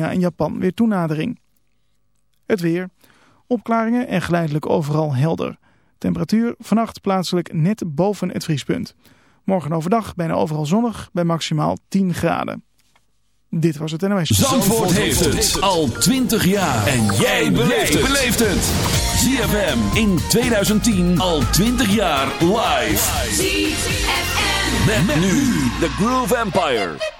China en Japan weer toenadering. Het weer. Opklaringen en geleidelijk overal helder. Temperatuur vannacht plaatselijk net boven het vriespunt. Morgen overdag bijna overal zonnig bij maximaal 10 graden. Dit was het NOS. Zandvoort, heeft het al 20 jaar. En jij beleeft het. ZFM in 2010 al 20 jaar live. ZFM. Met, met nu The Groove Empire.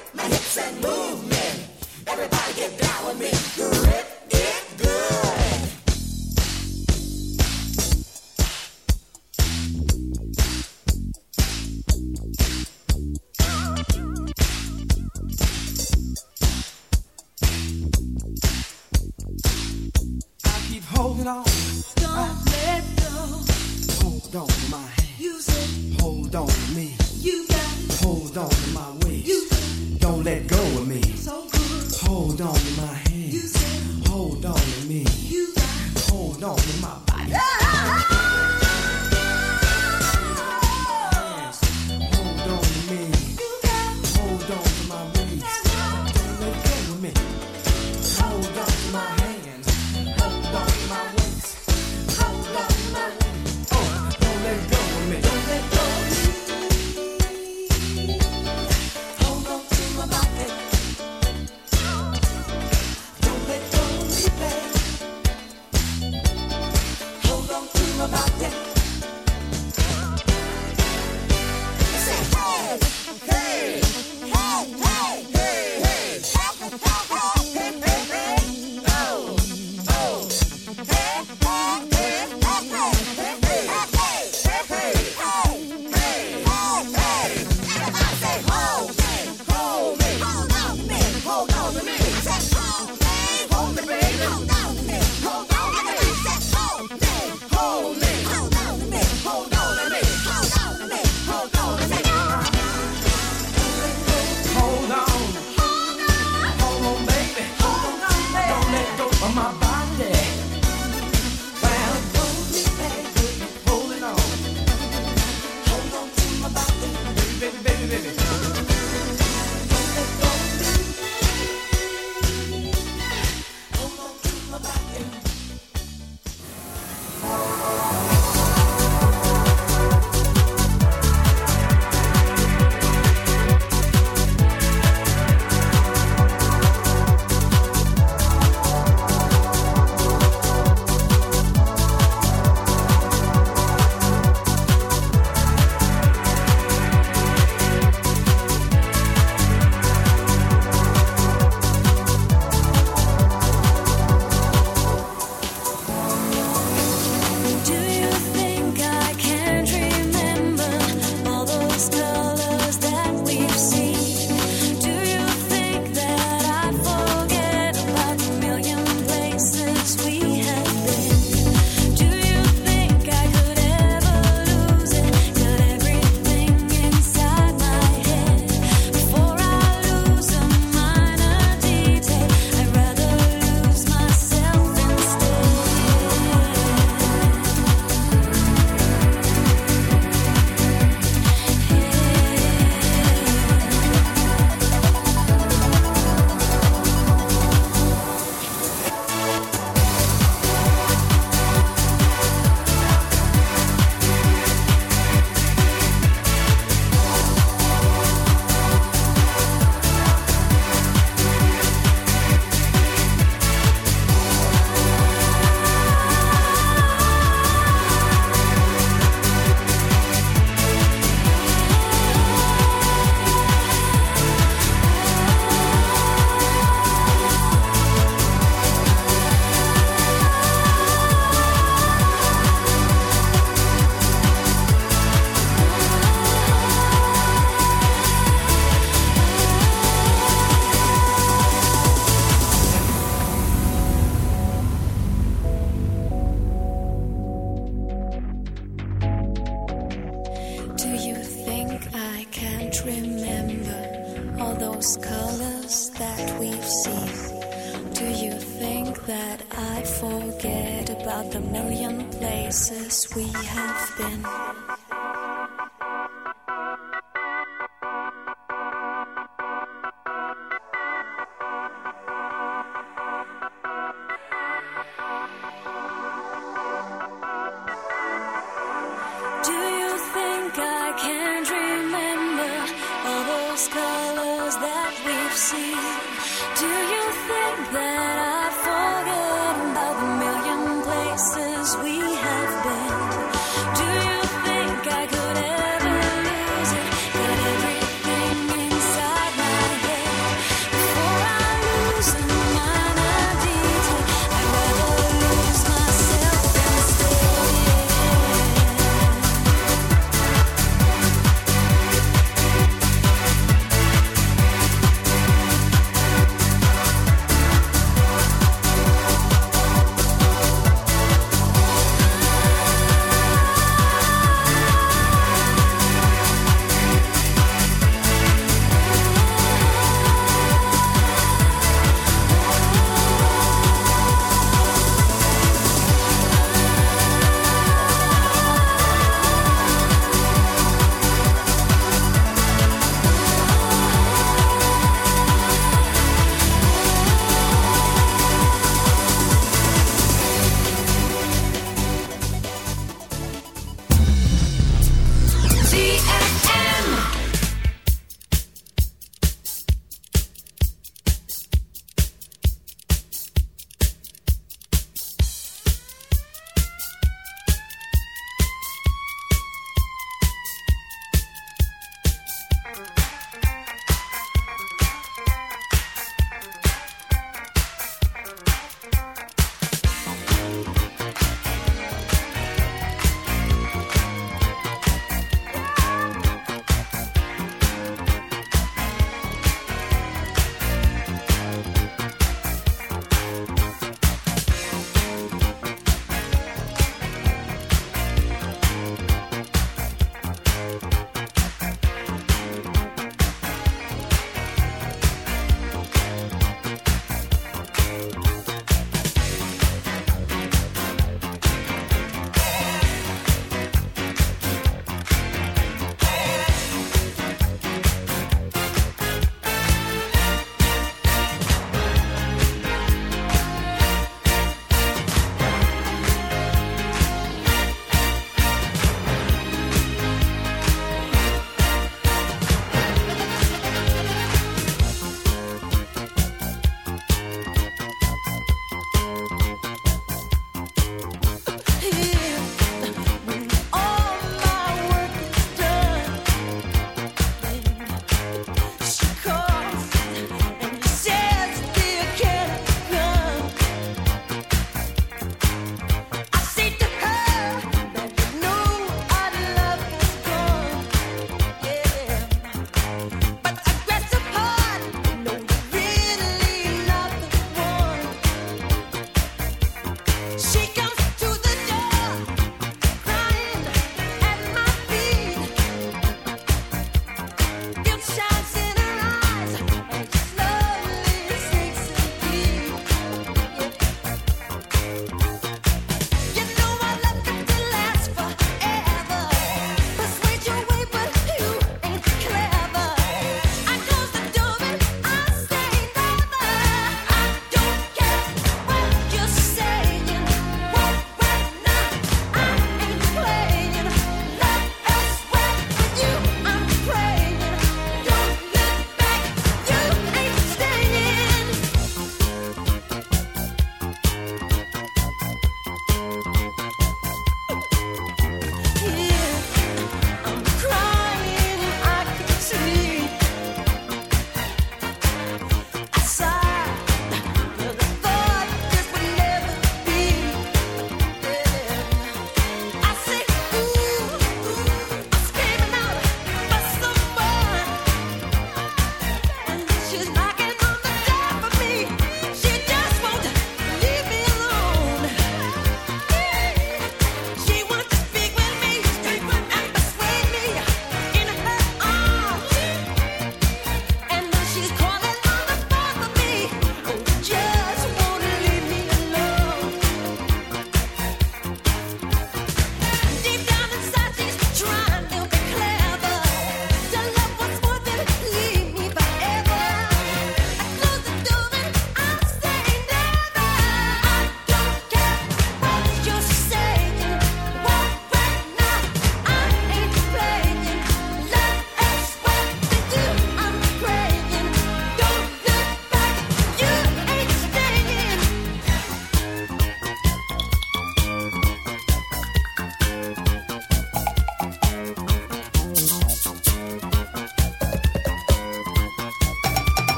and movement. Everybody get down with me. Grip.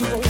slow.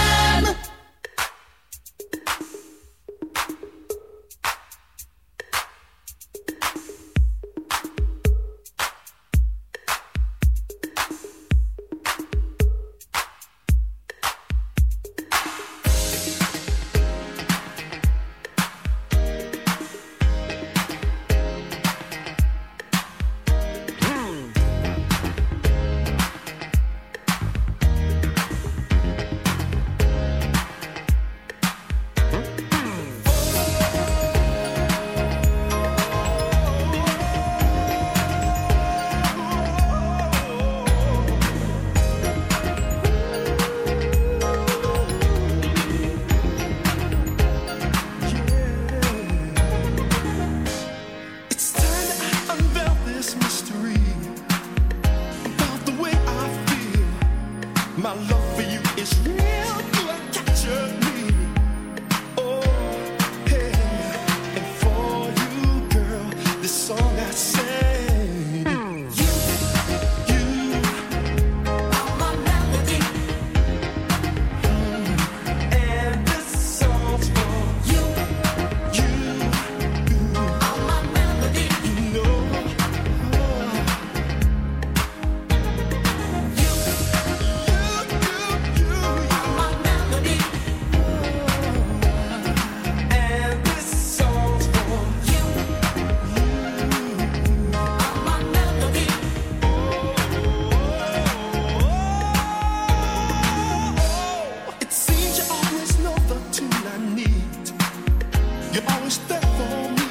always there for me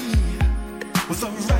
with a right.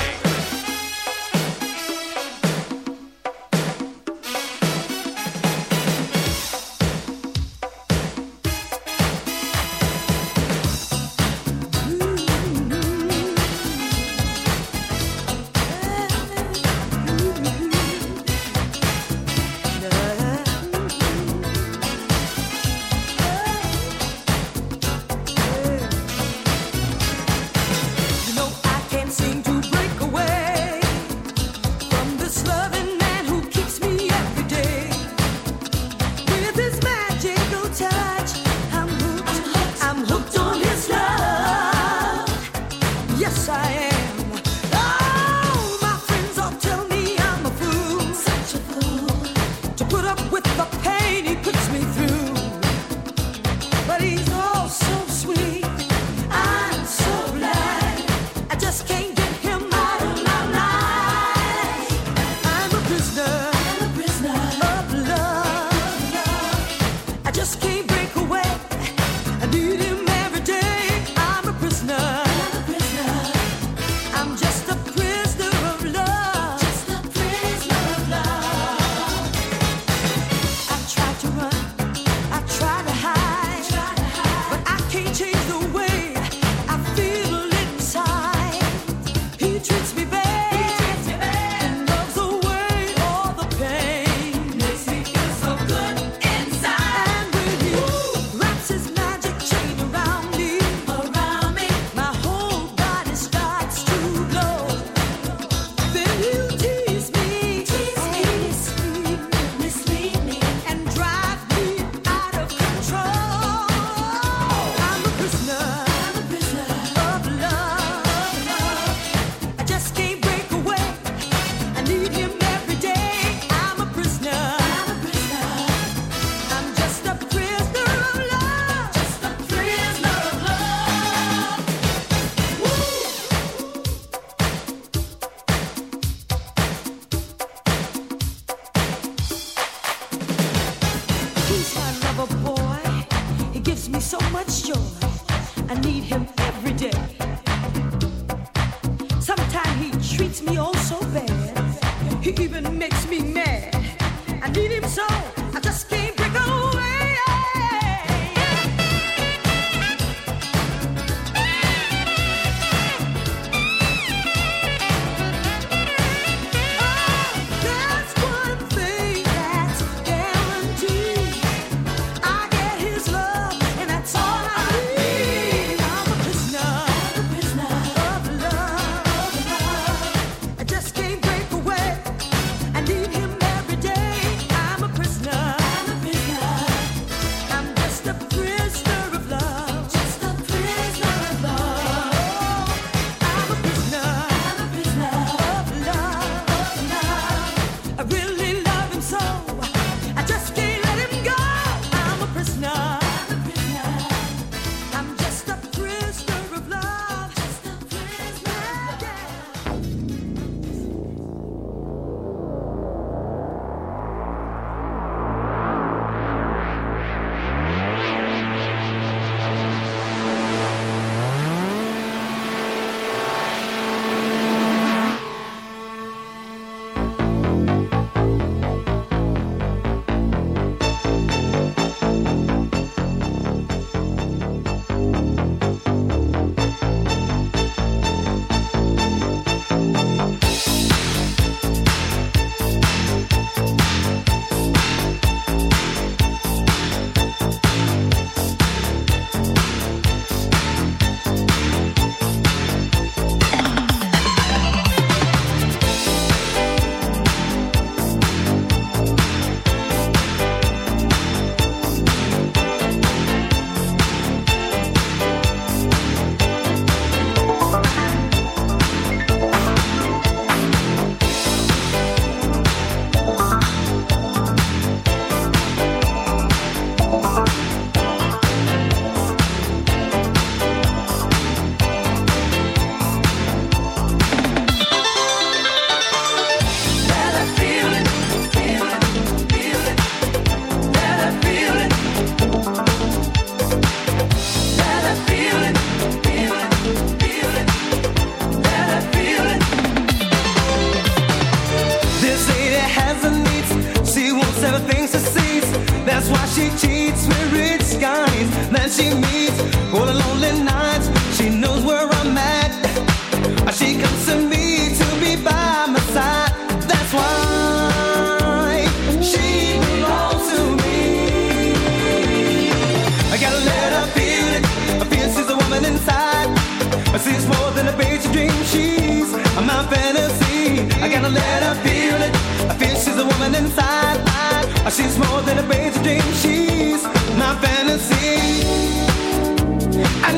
To cease. That's why she cheats with rich guys. Then she meets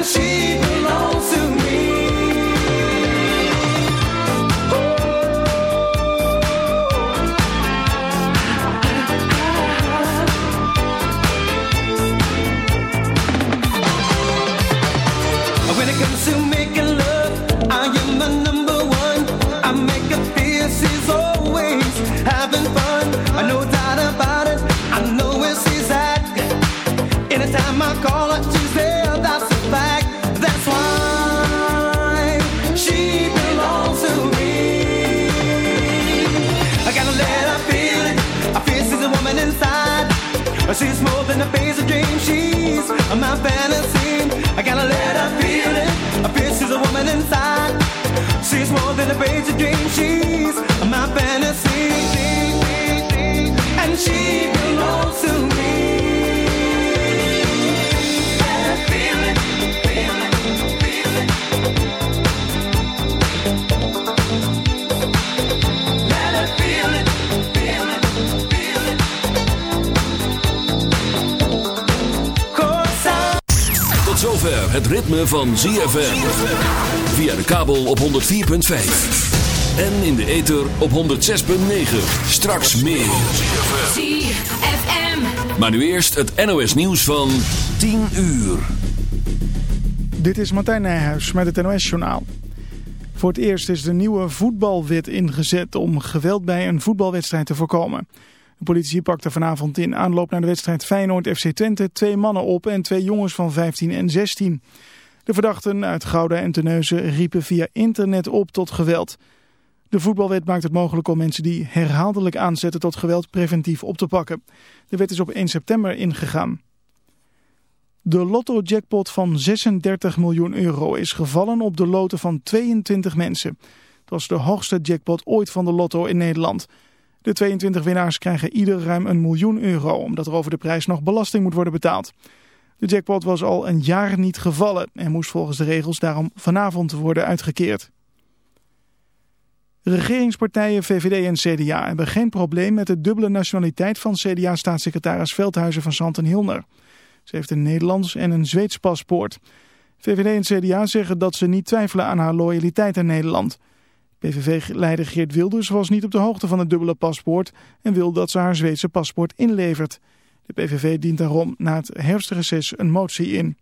she belongs zover het ritme van ZFM. Via de kabel op 104.5. En in de ether op 106.9. Straks meer. ZFM. Maar nu eerst het NOS nieuws van 10 uur. Dit is Martijn Nijhuis met het NOS-journaal. Voor het eerst is de nieuwe voetbalwet ingezet om geweld bij een voetbalwedstrijd te voorkomen. De politie pakte vanavond in aanloop naar de wedstrijd Feyenoord-FC Twente twee mannen op en twee jongens van 15 en 16. De verdachten uit Gouda en Terneuzen riepen via internet op tot geweld. De voetbalwet maakt het mogelijk om mensen die herhaaldelijk aanzetten tot geweld preventief op te pakken. De wet is op 1 september ingegaan. De lotto-jackpot van 36 miljoen euro is gevallen op de loten van 22 mensen. Het was de hoogste jackpot ooit van de lotto in Nederland. De 22 winnaars krijgen ieder ruim een miljoen euro, omdat er over de prijs nog belasting moet worden betaald. De jackpot was al een jaar niet gevallen en moest volgens de regels daarom vanavond worden uitgekeerd. Regeringspartijen VVD en CDA hebben geen probleem met de dubbele nationaliteit van CDA-staatssecretaris Veldhuizen van Santen Hilner. Ze heeft een Nederlands en een Zweeds paspoort. VVD en CDA zeggen dat ze niet twijfelen aan haar loyaliteit aan Nederland. PVV-leider Geert Wilders was niet op de hoogte van het dubbele paspoort en wil dat ze haar Zweedse paspoort inlevert. De PVV dient daarom na het herfstreces een motie in.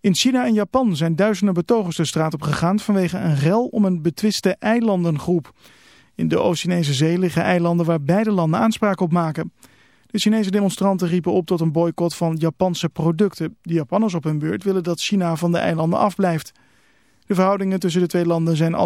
In China en Japan zijn duizenden betogers de straat op gegaan vanwege een rel om een betwiste eilandengroep. In de Oost-Chinese zee liggen eilanden waar beide landen aanspraak op maken. De Chinese demonstranten riepen op tot een boycott van Japanse producten. De Japanners op hun beurt willen dat China van de eilanden afblijft. De verhoudingen tussen de twee landen zijn al